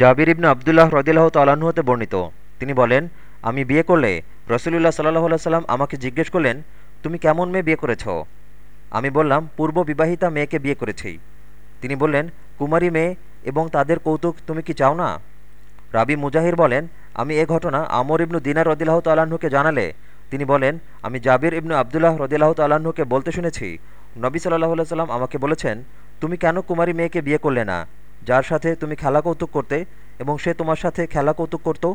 জাবির ইবনু আবদুল্লাহ রদিল্লাহ তাল্লাহ্ন হতে বর্ণিত। তিনি বলেন, আমি বিয়ে করলে রসুলুল্লাহ সাল্লাহ সাল্লাম আমাকে জিজ্ঞেস করলেন, তুমি কেমন মেয়ে বিয়ে করেছ? আমি বললাম, পূর্ব বিবাহিতা মেয়েকে বিয়ে করেছি। তিনি বললেন, কুমারী মেয়ে এবং তাদের কৌতুক তুমি কি চাও না? রাবি মুজাহির বলেন, আমি এ ঘটনা আমর ইবনু দিনার রদিল্লাহ তাল্লাহ্নকে জানালে। তিনি বলেন, আমি জাবির ইবনু আবদুল্লাহ রদিল্লাহ তাল্লাহ্নকে বলতে শুনেছি। নবী সাল্লাহ সাল্লাম আমাকে বলেছেন, তুমি কেন কুমারী মেয়েকে বিয়ে করলে না? যার সাথে তুমি খেলা কৌতুক করতে এবং সে তোমার সাথে খেলা কৌতুক করতো